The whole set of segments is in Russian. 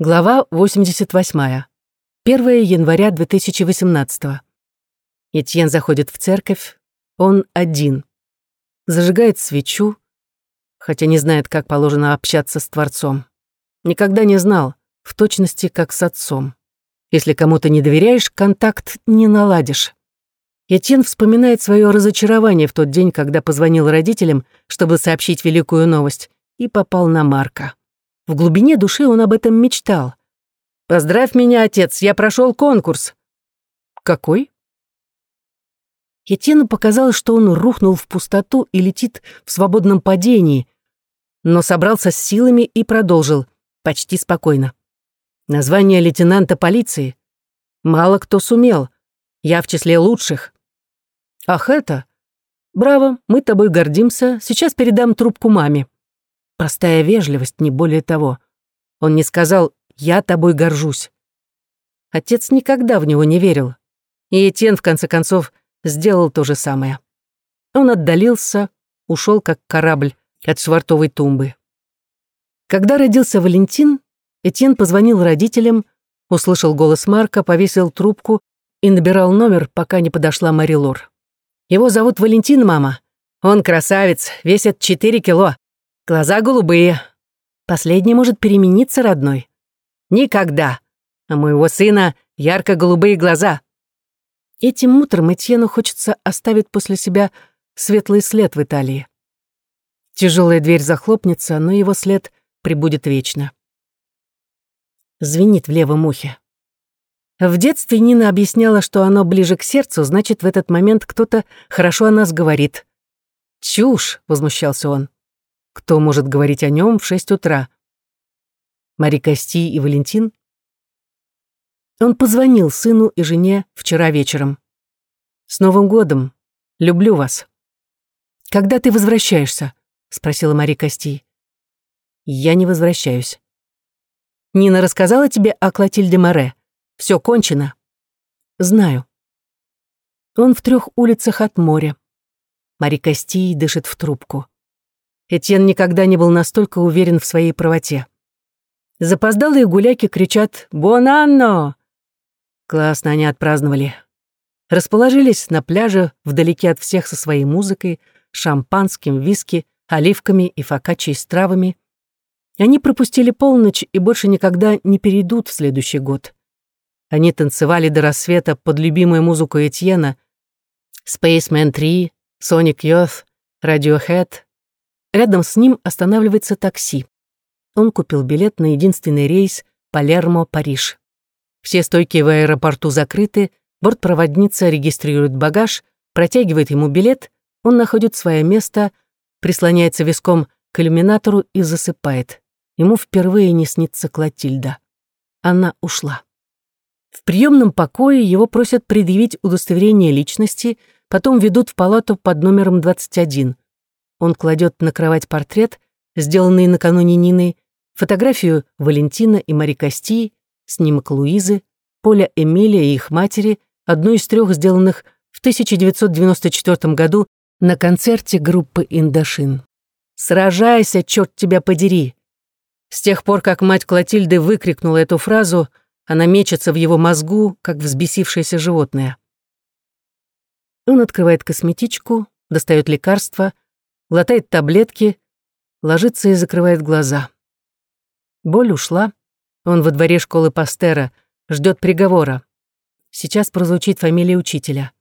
Глава 88. 1 января 2018. Этьен заходит в церковь. Он один. Зажигает свечу, хотя не знает, как положено общаться с Творцом. Никогда не знал, в точности, как с отцом. Если кому-то не доверяешь, контакт не наладишь. Этьен вспоминает свое разочарование в тот день, когда позвонил родителям, чтобы сообщить великую новость, и попал на Марка. В глубине души он об этом мечтал. «Поздравь меня, отец, я прошел конкурс». «Какой?» Етену показалось, что он рухнул в пустоту и летит в свободном падении, но собрался с силами и продолжил, почти спокойно. «Название лейтенанта полиции. Мало кто сумел. Я в числе лучших». «Ах это? Браво, мы тобой гордимся. Сейчас передам трубку маме». Простая вежливость, не более того. Он не сказал «я тобой горжусь». Отец никогда в него не верил. И Этьен, в конце концов, сделал то же самое. Он отдалился, ушел как корабль от швартовой тумбы. Когда родился Валентин, Этьен позвонил родителям, услышал голос Марка, повесил трубку и набирал номер, пока не подошла Мари Лор. «Его зовут Валентин, мама. Он красавец, весит 4 кило. Глаза голубые. Последний может перемениться, родной. Никогда. А моего сына ярко-голубые глаза. Этим утром Этьену хочется оставить после себя светлый след в Италии. Тяжелая дверь захлопнется, но его след прибудет вечно. Звенит в левом ухе. В детстве Нина объясняла, что оно ближе к сердцу, значит, в этот момент кто-то хорошо о нас говорит. «Чушь!» — возмущался он. Кто может говорить о нем в шесть утра? Мари Кости и Валентин? Он позвонил сыну и жене вчера вечером. «С Новым годом! Люблю вас!» «Когда ты возвращаешься?» — спросила Мари Кости. «Я не возвращаюсь». «Нина рассказала тебе о Клотильде Море? Все кончено?» «Знаю». Он в трех улицах от моря. Мари Кости дышит в трубку. Этьен никогда не был настолько уверен в своей правоте. Запоздалые гуляки кричат «Буонанно!». Классно они отпраздновали. Расположились на пляже вдалеке от всех со своей музыкой, шампанским, виски, оливками и фокаччей с травами. Они пропустили полночь и больше никогда не перейдут в следующий год. Они танцевали до рассвета под любимую музыку Этьена Spaceman 3, Sonic Youth, Radiohead, Рядом с ним останавливается такси. Он купил билет на единственный рейс Палермо-Париж. Все стойки в аэропорту закрыты, бортпроводница регистрирует багаж, протягивает ему билет, он находит свое место, прислоняется виском к иллюминатору и засыпает. Ему впервые не снится Клотильда. Она ушла. В приемном покое его просят предъявить удостоверение личности, потом ведут в палату под номером 21. Он кладет на кровать портрет, сделанный накануне Ниной, фотографию Валентина и Мари Кости, снимок Луизы, Поля Эмилия и их матери, одну из трех сделанных в 1994 году на концерте группы «Индошин». «Сражайся, черт тебя подери!» С тех пор, как мать Клотильды выкрикнула эту фразу, она мечется в его мозгу, как взбесившееся животное. Он открывает косметичку, достает лекарства — глотает таблетки, ложится и закрывает глаза. Боль ушла. Он во дворе школы Пастера, ждет приговора. Сейчас прозвучит фамилия учителя.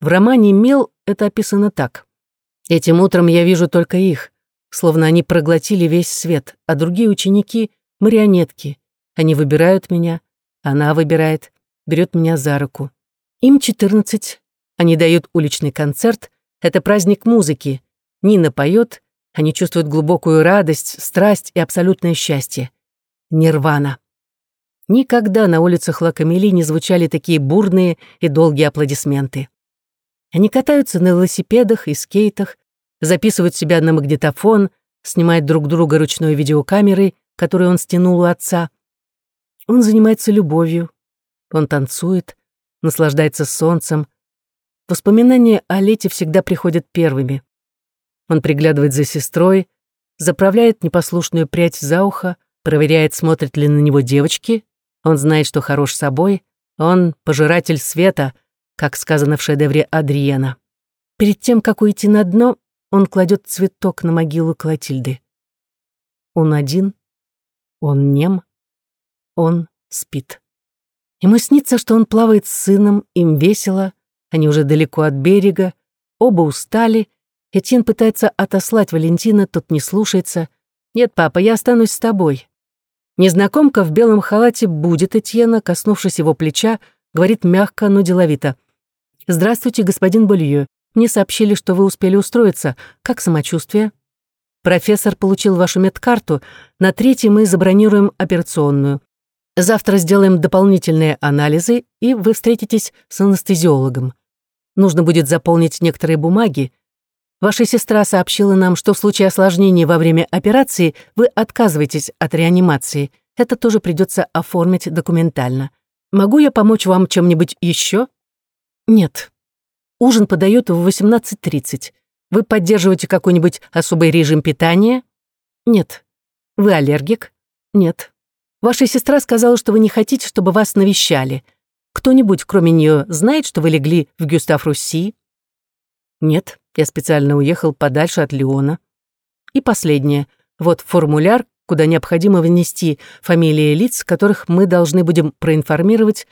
В романе «Мел» это описано так. «Этим утром я вижу только их, словно они проглотили весь свет, а другие ученики — марионетки. Они выбирают меня, она выбирает, берет меня за руку. Им 14, они дают уличный концерт, это праздник музыки, Нина поет, они чувствуют глубокую радость, страсть и абсолютное счастье. Нирвана. Никогда на улицах Лакамели не звучали такие бурные и долгие аплодисменты. Они катаются на велосипедах и скейтах, записывают себя на магнитофон, снимают друг друга ручной видеокамерой, которую он стянул у отца. Он занимается любовью, он танцует, наслаждается солнцем. Воспоминания о лете всегда приходят первыми. Он приглядывает за сестрой, заправляет непослушную прядь за ухо, Проверяет, смотрят ли на него девочки. Он знает, что хорош собой. Он пожиратель света, как сказано в шедевре Адриена. Перед тем, как уйти на дно, он кладет цветок на могилу Клотильды. Он один, он нем, он спит. Ему снится, что он плавает с сыном, им весело, они уже далеко от берега, оба устали. Этьен пытается отослать Валентина, тот не слушается. «Нет, папа, я останусь с тобой». Незнакомка в белом халате будет Этьена, коснувшись его плеча, говорит мягко, но деловито. «Здравствуйте, господин Болью. Мне сообщили, что вы успели устроиться. Как самочувствие?» «Профессор получил вашу медкарту. На третьей мы забронируем операционную. Завтра сделаем дополнительные анализы, и вы встретитесь с анестезиологом. Нужно будет заполнить некоторые бумаги. Ваша сестра сообщила нам, что в случае осложнений во время операции вы отказываетесь от реанимации. Это тоже придется оформить документально. Могу я помочь вам чем-нибудь еще? Нет. Ужин подают в 18.30. Вы поддерживаете какой-нибудь особый режим питания? Нет. Вы аллергик? Нет. Ваша сестра сказала, что вы не хотите, чтобы вас навещали. Кто-нибудь, кроме нее, знает, что вы легли в Гюстав-Русси? Нет, я специально уехал подальше от Леона. И последнее. Вот формуляр, куда необходимо внести фамилии лиц, которых мы должны будем проинформировать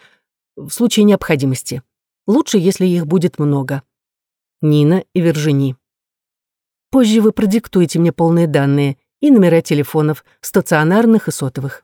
в случае необходимости. Лучше, если их будет много. Нина и Вержини. Позже вы продиктуете мне полные данные и номера телефонов, стационарных и сотовых.